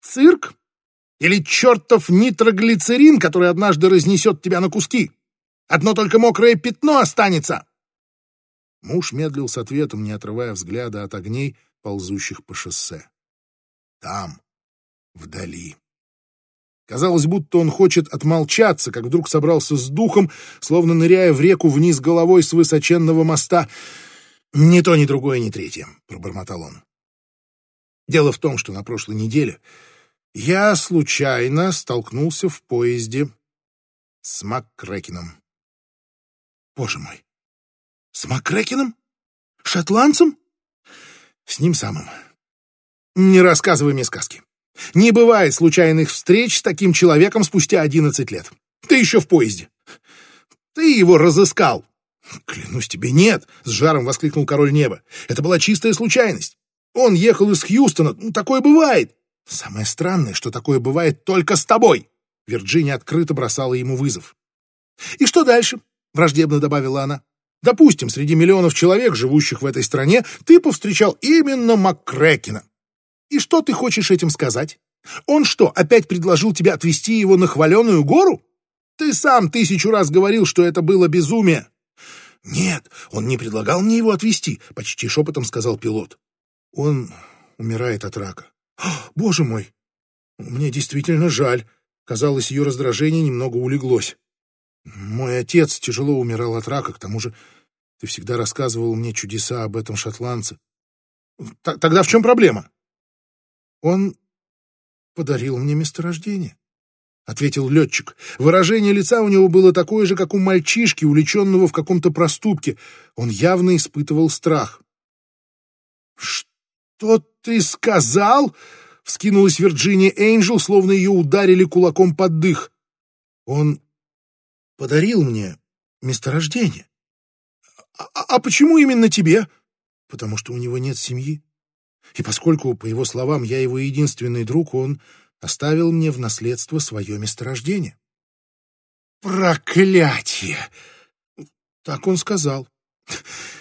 Цирк? Или чертов нитроглицерин, который однажды разнесет тебя на куски? Одно только мокрое пятно останется!» Муж медлил с ответом, не отрывая взгляда от огней, ползущих по шоссе. «Там, вдали». Казалось, будто он хочет отмолчаться, как вдруг собрался с духом, словно ныряя в реку вниз головой с высоченного моста. «Ни то, ни другое, ни третье», — пробормотал он. «Дело в том, что на прошлой неделе я случайно столкнулся в поезде с Маккрекином». «Боже мой! С Маккрекином? Шотландцем?» «С ним самым. Не рассказывай мне сказки. Не бывает случайных встреч с таким человеком спустя одиннадцать лет. Ты еще в поезде. Ты его разыскал. Клянусь тебе, нет, с жаром воскликнул король неба. Это была чистая случайность. Он ехал из Хьюстона. Ну, такое бывает. Самое странное, что такое бывает только с тобой. Вирджиния открыто бросала ему вызов. И что дальше? Враждебно добавила она. Допустим, среди миллионов человек, живущих в этой стране, ты повстречал именно МакКрекена. И что ты хочешь этим сказать? Он что, опять предложил тебе отвезти его на хваленую гору? Ты сам тысячу раз говорил, что это было безумие. Нет, он не предлагал мне его отвезти, почти шепотом сказал пилот. Он умирает от рака. Боже мой, мне действительно жаль. Казалось, ее раздражение немного улеглось. Мой отец тяжело умирал от рака, к тому же ты всегда рассказывал мне чудеса об этом шотландце. Тогда в чем проблема? Он подарил мне месторождение, — ответил летчик. Выражение лица у него было такое же, как у мальчишки, увлеченного в каком-то проступке. Он явно испытывал страх. — Что ты сказал? — вскинулась Вирджиния Эйнджел, словно ее ударили кулаком под дых. — Он подарил мне месторождение. А, — А почему именно тебе? — Потому что у него нет семьи. И поскольку, по его словам, я его единственный друг, он оставил мне в наследство свое месторождение. Проклятие! Так он сказал.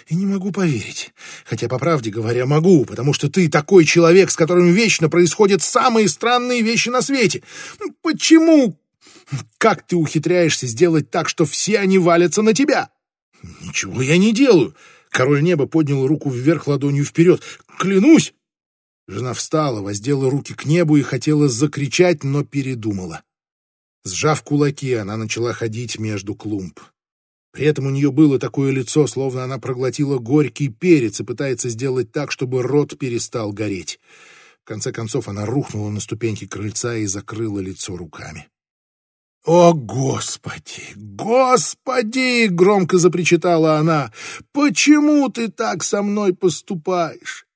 И не могу поверить. Хотя, по правде говоря, могу, потому что ты такой человек, с которым вечно происходят самые странные вещи на свете. Почему? Как ты ухитряешься сделать так, что все они валятся на тебя? Ничего я не делаю. Король неба поднял руку вверх ладонью вперед. Клянусь! Жена встала, воздела руки к небу и хотела закричать, но передумала. Сжав кулаки, она начала ходить между клумб. При этом у нее было такое лицо, словно она проглотила горький перец и пытается сделать так, чтобы рот перестал гореть. В конце концов она рухнула на ступеньки крыльца и закрыла лицо руками. «О, Господи! Господи!» — громко запричитала она. «Почему ты так со мной поступаешь?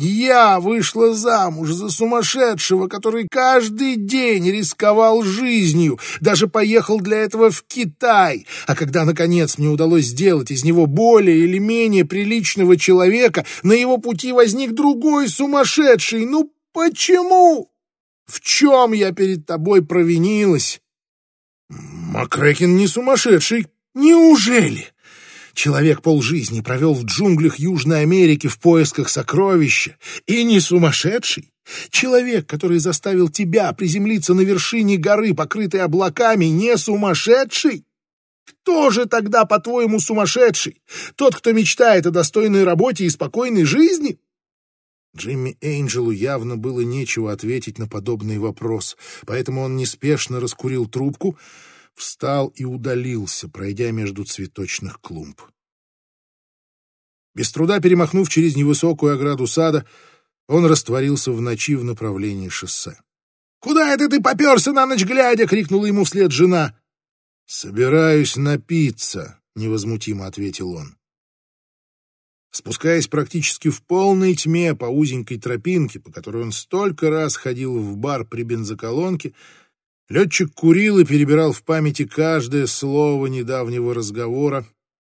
Я вышла замуж за сумасшедшего, который каждый день рисковал жизнью, даже поехал для этого в Китай. А когда, наконец, мне удалось сделать из него более или менее приличного человека, на его пути возник другой сумасшедший. Ну почему? В чем я перед тобой провинилась? Макрекин не сумасшедший. Неужели? Человек полжизни провел в джунглях Южной Америки в поисках сокровища. И не сумасшедший. Человек, который заставил тебя приземлиться на вершине горы, покрытой облаками, не сумасшедший? Кто же тогда, по-твоему, сумасшедший? Тот, кто мечтает о достойной работе и спокойной жизни? Джимми Эйнджелу явно было нечего ответить на подобный вопрос, поэтому он неспешно раскурил трубку, встал и удалился, пройдя между цветочных клумб. Без труда перемахнув через невысокую ограду сада, он растворился в ночи в направлении шоссе. «Куда это ты поперся на ночь глядя?» — крикнула ему вслед жена. «Собираюсь напиться», — невозмутимо ответил он. Спускаясь практически в полной тьме по узенькой тропинке, по которой он столько раз ходил в бар при бензоколонке, Летчик курил и перебирал в памяти каждое слово недавнего разговора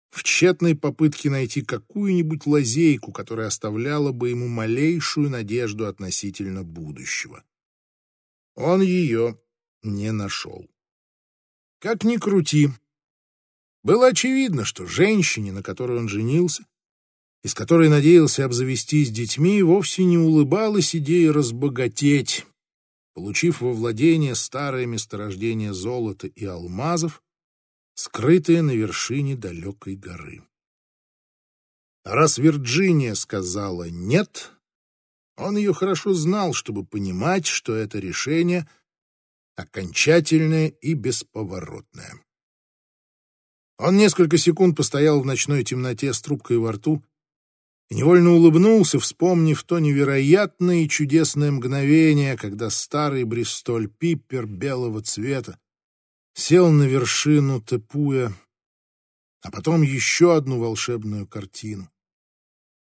в тщетной попытке найти какую-нибудь лазейку, которая оставляла бы ему малейшую надежду относительно будущего. Он ее не нашел. Как ни крути, было очевидно, что женщине, на которой он женился, из которой надеялся обзавестись детьми, вовсе не улыбалась идея разбогатеть, получив во владение старое месторождение золота и алмазов, скрытое на вершине далекой горы. Раз Вирджиния сказала «нет», он ее хорошо знал, чтобы понимать, что это решение окончательное и бесповоротное. Он несколько секунд постоял в ночной темноте с трубкой во рту и невольно улыбнулся, вспомнив то невероятное и чудесное мгновение, когда старый Бристоль Пиппер белого цвета сел на вершину Тепуя, а потом еще одну волшебную картину.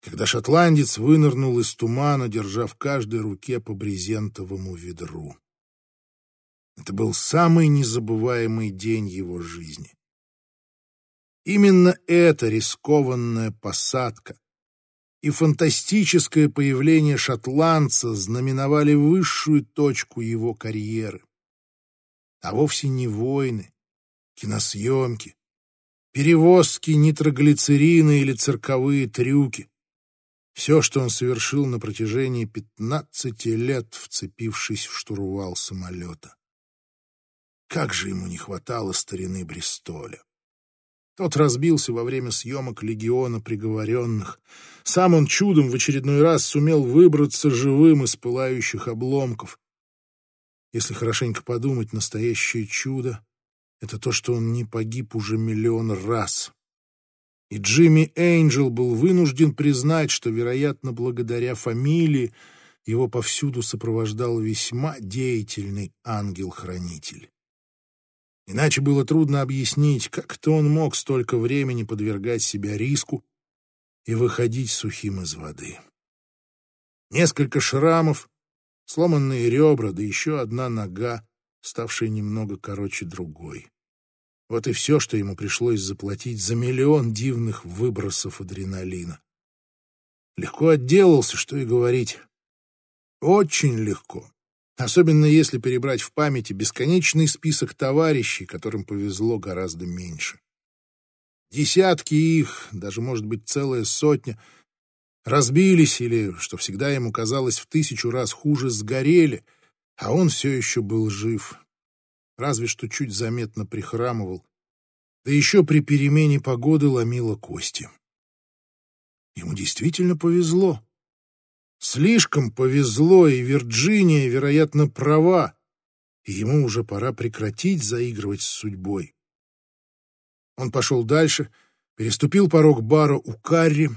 Когда шотландец вынырнул из тумана, держа в каждой руке по брезентовому ведру. Это был самый незабываемый день его жизни. Именно эта рискованная посадка и фантастическое появление шотландца знаменовали высшую точку его карьеры. А вовсе не войны, киносъемки, перевозки нитроглицерина или цирковые трюки. Все, что он совершил на протяжении пятнадцати лет, вцепившись в штурвал самолета. Как же ему не хватало старины Бристоля. Тот разбился во время съемок легиона приговоренных. Сам он чудом в очередной раз сумел выбраться живым из пылающих обломков. Если хорошенько подумать, настоящее чудо — это то, что он не погиб уже миллион раз. И Джимми Эйнджел был вынужден признать, что, вероятно, благодаря фамилии его повсюду сопровождал весьма деятельный ангел-хранитель. Иначе было трудно объяснить, как-то он мог столько времени подвергать себя риску и выходить сухим из воды. Несколько шрамов, сломанные ребра, да еще одна нога, ставшая немного короче другой. Вот и все, что ему пришлось заплатить за миллион дивных выбросов адреналина. Легко отделался, что и говорить. Очень легко. Особенно если перебрать в памяти бесконечный список товарищей, которым повезло гораздо меньше. Десятки их, даже, может быть, целая сотня, разбились или, что всегда ему казалось в тысячу раз хуже, сгорели, а он все еще был жив. Разве что чуть заметно прихрамывал, да еще при перемене погоды ломило кости. Ему действительно повезло. Слишком повезло, и Вирджиния, вероятно, права, и ему уже пора прекратить заигрывать с судьбой. Он пошел дальше, переступил порог бара у Карри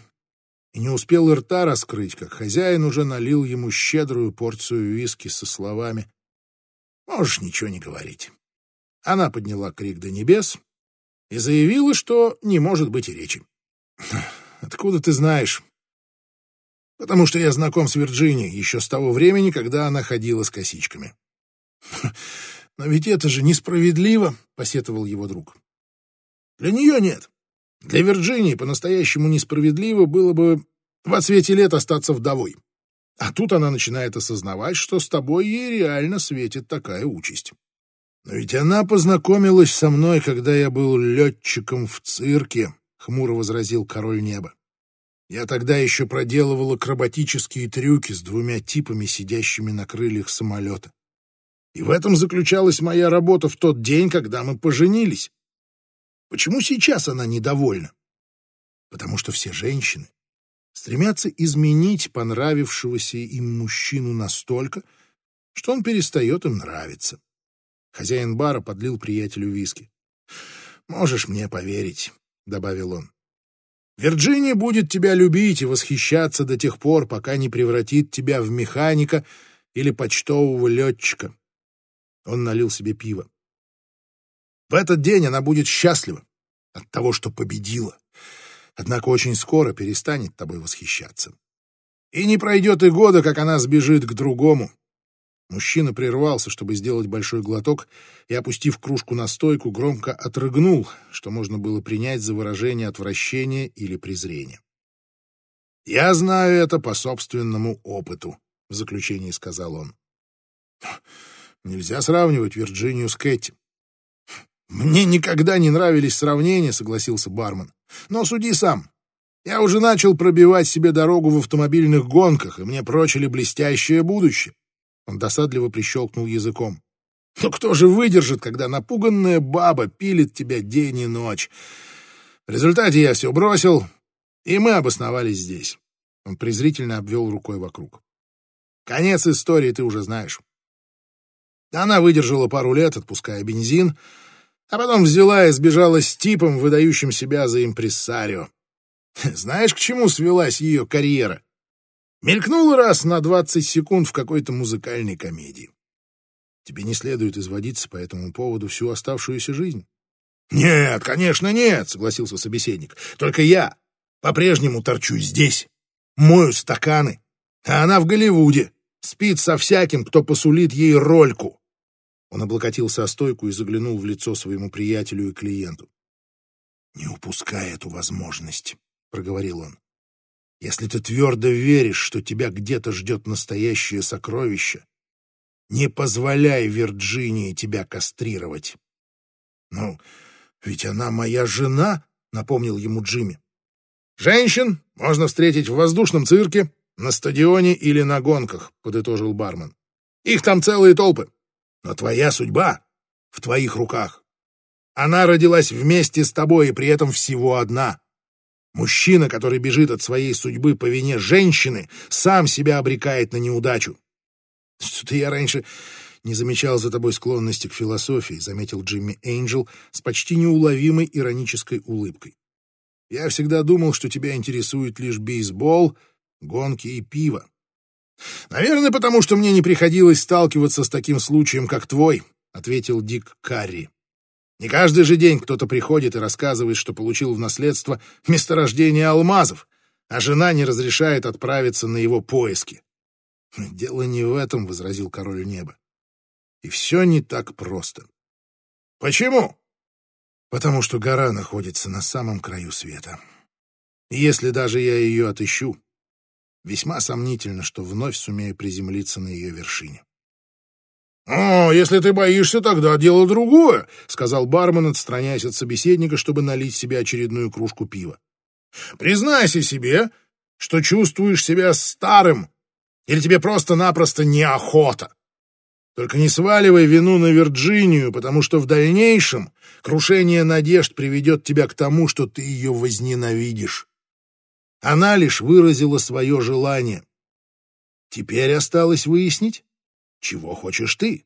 и не успел рта раскрыть, как хозяин уже налил ему щедрую порцию виски со словами «Можешь ничего не говорить». Она подняла крик до небес и заявила, что не может быть и речи. «Откуда ты знаешь?» потому что я знаком с Вирджинией еще с того времени, когда она ходила с косичками. «Но ведь это же несправедливо», — посетовал его друг. «Для нее нет. Для Вирджинии по-настоящему несправедливо было бы в отсвете лет остаться вдовой. А тут она начинает осознавать, что с тобой ей реально светит такая участь. Но ведь она познакомилась со мной, когда я был летчиком в цирке», — хмуро возразил король неба. Я тогда еще проделывал акробатические трюки с двумя типами, сидящими на крыльях самолета. И в этом заключалась моя работа в тот день, когда мы поженились. Почему сейчас она недовольна? Потому что все женщины стремятся изменить понравившегося им мужчину настолько, что он перестает им нравиться. Хозяин бара подлил приятелю виски. «Можешь мне поверить», — добавил он. Вирджиния будет тебя любить и восхищаться до тех пор, пока не превратит тебя в механика или почтового летчика. Он налил себе пиво. В этот день она будет счастлива от того, что победила. Однако очень скоро перестанет тобой восхищаться. И не пройдет и года, как она сбежит к другому, Мужчина прервался, чтобы сделать большой глоток, и, опустив кружку на стойку, громко отрыгнул, что можно было принять за выражение отвращения или презрения. «Я знаю это по собственному опыту», — в заключении сказал он. «Нельзя сравнивать Вирджинию с Кэти». «Мне никогда не нравились сравнения», — согласился бармен. «Но суди сам. Я уже начал пробивать себе дорогу в автомобильных гонках, и мне прочили блестящее будущее. Он досадливо прищелкнул языком. «Но кто же выдержит, когда напуганная баба пилит тебя день и ночь? В результате я все бросил, и мы обосновались здесь». Он презрительно обвел рукой вокруг. «Конец истории ты уже знаешь». Она выдержала пару лет, отпуская бензин, а потом взяла и сбежала с типом, выдающим себя за импрессарио. <laughs> Знаешь, к чему свелась ее карьера? Мелькнула раз на 20 секунд в какой-то музыкальной комедии. Тебе не следует изводиться по этому поводу всю оставшуюся жизнь. «Нет, конечно, нет», — согласился собеседник. «Только я по-прежнему торчу здесь, мою стаканы, а она в Голливуде, спит со всяким, кто посулит ей рольку». Он облокотился о стойку и заглянул в лицо своему приятелю и клиенту. «Не упускай эту возможность», — проговорил он. «Если ты твердо веришь, что тебя где-то ждет настоящее сокровище, не позволяй Вирджинии тебя кастрировать». «Ну, ведь она моя жена», — напомнил ему Джимми. «Женщин можно встретить в воздушном цирке, на стадионе или на гонках», — подытожил бармен. «Их там целые толпы. Но твоя судьба в твоих руках. Она родилась вместе с тобой и при этом всего одна. Мужчина, который бежит от своей судьбы по вине женщины, сам себя обрекает на неудачу. Что-то я раньше не замечал за тобой склонности к философии, заметил Джимми Эйнджел с почти неуловимой иронической улыбкой. Я всегда думал, что тебя интересует лишь бейсбол, гонки и пиво. Наверное, потому что мне не приходилось сталкиваться с таким случаем, как твой, ответил Дик Карри. Не каждый же день кто-то приходит и рассказывает, что получил в наследство месторождение алмазов, а жена не разрешает отправиться на его поиски. Дело не в этом, возразил король неба. И все не так просто. Почему? Потому что гора находится на самом краю света. И если даже я ее отыщу, Весьма сомнительно, что вновь сумею приземлиться на ее вершине. «О, если ты боишься, тогда дело другое», — сказал бармен, отстраняясь от собеседника, чтобы налить себе очередную кружку пива. «Признайся себе, что чувствуешь себя старым, или тебе просто-напросто неохота. Только не сваливай вину на Вирджинию, потому что в дальнейшем крушение надежд приведет тебя к тому, что ты ее возненавидишь. Она лишь выразила свое желание. Теперь осталось выяснить, чего хочешь ты.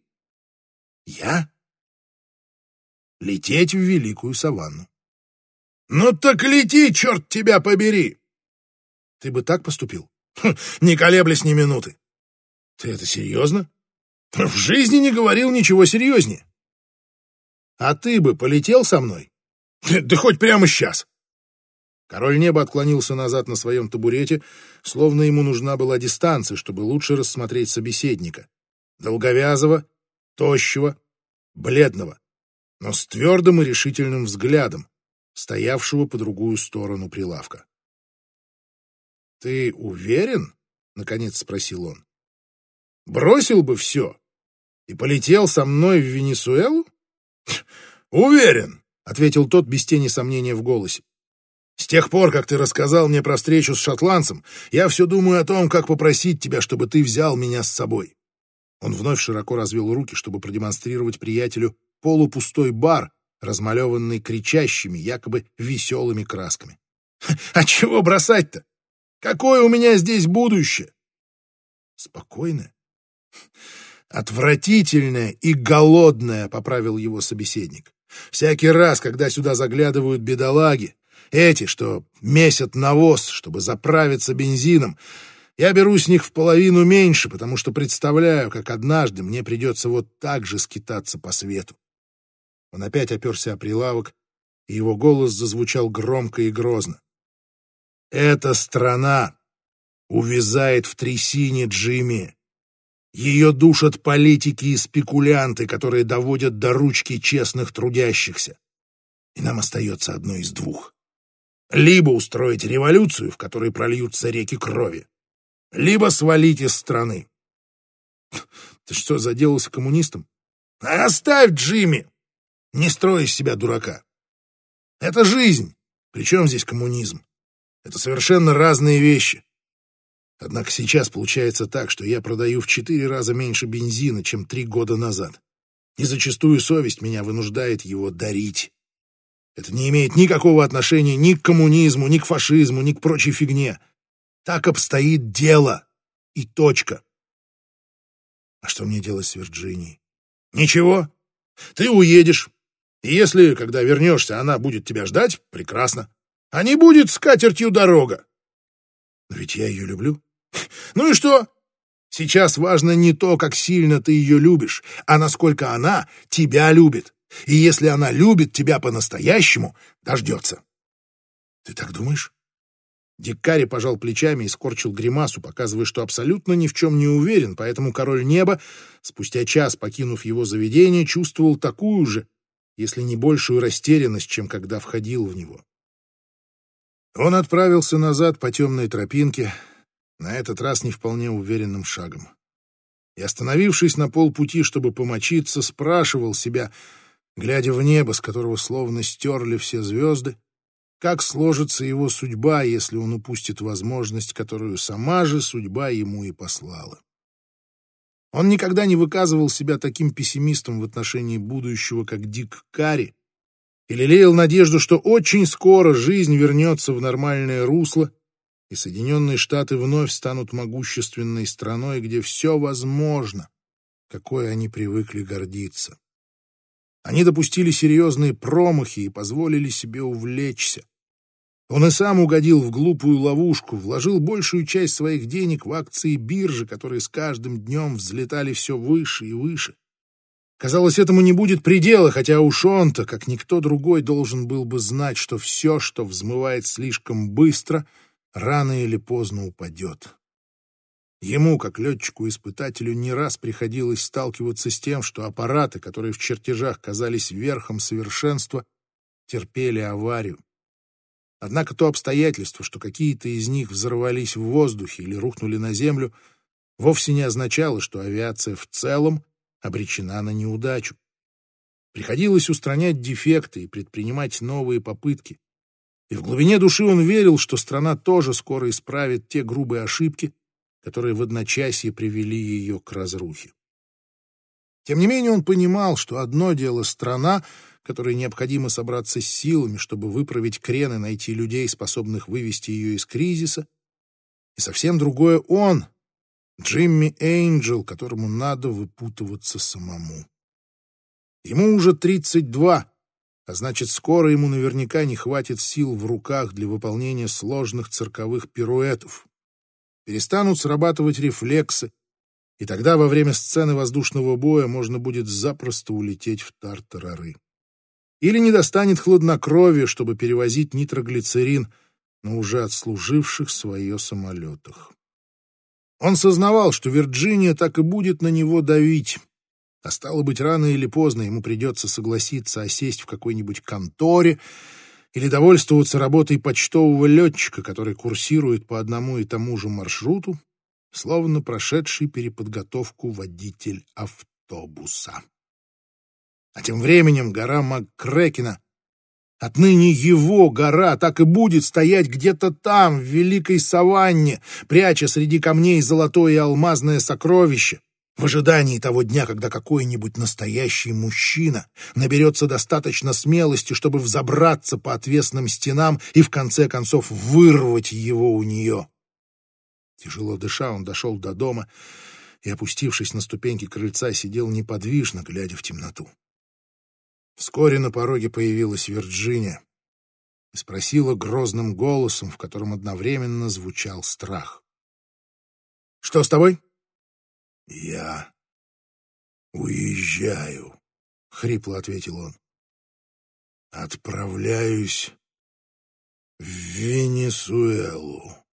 Я? Лететь в великую саванну. Ну так лети, черт тебя побери! Ты бы так поступил? Хм, не колеблясь ни минуты. Ты это серьезно? В жизни не говорил ничего серьезнее. А ты бы полетел со мной? Да хоть прямо сейчас. Король неба отклонился назад на своем табурете, словно ему нужна была дистанция, чтобы лучше рассмотреть собеседника. Долговязого, тощего, бледного, но с твердым и решительным взглядом, стоявшего по другую сторону прилавка. «Ты уверен?» — наконец спросил он. «Бросил бы все и полетел со мной в Венесуэлу?» «Уверен», — ответил тот без тени сомнения в голосе. С тех пор, как ты рассказал мне про встречу с шотландцем, я все думаю о том, как попросить тебя, чтобы ты взял меня с собой. Он вновь широко развел руки, чтобы продемонстрировать приятелю полупустой бар, размалеванный кричащими, якобы веселыми красками. «А чего бросать-то? Какое у меня здесь будущее?» «Спокойное, отвратительное и голодное», — поправил его собеседник. «Всякий раз, когда сюда заглядывают бедолаги, эти, что месят навоз, чтобы заправиться бензином, я беру с них в половину меньше, потому что представляю, как однажды мне придется вот так же скитаться по свету. Он опять оперся о прилавок, и его голос зазвучал громко и грозно. «Эта страна увязает в трясине Джимми. Ее душат политики и спекулянты, которые доводят до ручки честных трудящихся. И нам остается одно из двух либо устроить революцию, в которой прольются реки крови, либо свалить из страны. Ты что, заделался коммунистом? Оставь Джимми! Не строй из себя дурака. Это жизнь. Причем здесь коммунизм? Это совершенно разные вещи. Однако сейчас получается так, что я продаю в четыре раза меньше бензина, чем три года назад. И зачастую совесть меня вынуждает его дарить. Это не имеет никакого отношения ни к коммунизму, ни к фашизму, ни к прочей фигне. Так обстоит дело. И точка. А что мне делать с Вирджинией? Ничего. Ты уедешь. И если, когда вернешься, она будет тебя ждать, прекрасно. А не будет с катертью дорога. Но ведь я ее люблю. Ну и что? Сейчас важно не то, как сильно ты ее любишь, а насколько она тебя любит. И если она любит тебя по-настоящему, дождется. Ты так думаешь? Диккари пожал плечами и скорчил гримасу, показывая, что абсолютно ни в чем не уверен, поэтому король неба, спустя час покинув его заведение, чувствовал такую же, если не большую растерянность, чем когда входил в него. Он отправился назад по темной тропинке, на этот раз не вполне уверенным шагом. И, остановившись на полпути, чтобы помочиться, спрашивал себя, глядя в небо, с которого словно стерли все звезды, как сложится его судьба, если он упустит возможность, которую сама же судьба ему и послала. Он никогда не выказывал себя таким пессимистом в отношении будущего, как Дик Карри, и лелеял надежду, что очень скоро жизнь вернется в нормальное русло, и Соединенные Штаты вновь станут могущественной страной, где все возможно, какой они привыкли гордиться. Они допустили серьезные промахи и позволили себе увлечься. Он и сам угодил в глупую ловушку, вложил большую часть своих денег в акции биржи, которые с каждым днем взлетали все выше и выше. Казалось, этому не будет предела, хотя уж он-то, как никто другой, должен был бы знать, что все, что взмывает слишком быстро, рано или поздно упадет. Ему, как летчику-испытателю, не раз приходилось сталкиваться с тем, что аппараты, которые в чертежах казались верхом совершенства, терпели аварию. Однако то обстоятельство, что какие-то из них взорвались в воздухе или рухнули на землю, вовсе не означало, что авиация в целом обречена на неудачу. Приходилось устранять дефекты и предпринимать новые попытки. И в глубине души он верил, что страна тоже скоро исправит те грубые ошибки, которые в одночасье привели ее к разрухе. Тем не менее он понимал, что одно дело страна, которой необходимо собраться с силами, чтобы выправить крен и найти людей, способных вывести ее из кризиса, и совсем другое он, Джимми Эйнджел, которому надо выпутываться самому. Ему уже 32, а значит, скоро ему наверняка не хватит сил в руках для выполнения сложных цирковых пируэтов перестанут срабатывать рефлексы, и тогда во время сцены воздушного боя можно будет запросто улететь в тартарары. Или не достанет хладнокровия, чтобы перевозить нитроглицерин на уже отслуживших свое самолетах. Он сознавал, что Вирджиния так и будет на него давить, а стало быть, рано или поздно ему придется согласиться осесть в какой-нибудь конторе или довольствоваться работой почтового летчика, который курсирует по одному и тому же маршруту, словно прошедший переподготовку водитель автобуса. А тем временем гора МакКрекена, отныне его гора, так и будет стоять где-то там, в великой саванне, пряча среди камней золотое и алмазное сокровище, в ожидании того дня, когда какой-нибудь настоящий мужчина наберется достаточно смелости, чтобы взобраться по отвесным стенам и в конце концов вырвать его у нее. Тяжело дыша, он дошел до дома и, опустившись на ступеньки крыльца, сидел неподвижно, глядя в темноту. Вскоре на пороге появилась Вирджиния и спросила грозным голосом, в котором одновременно звучал страх. «Что с тобой?» «Я уезжаю», — хрипло ответил он. «Отправляюсь в Венесуэлу».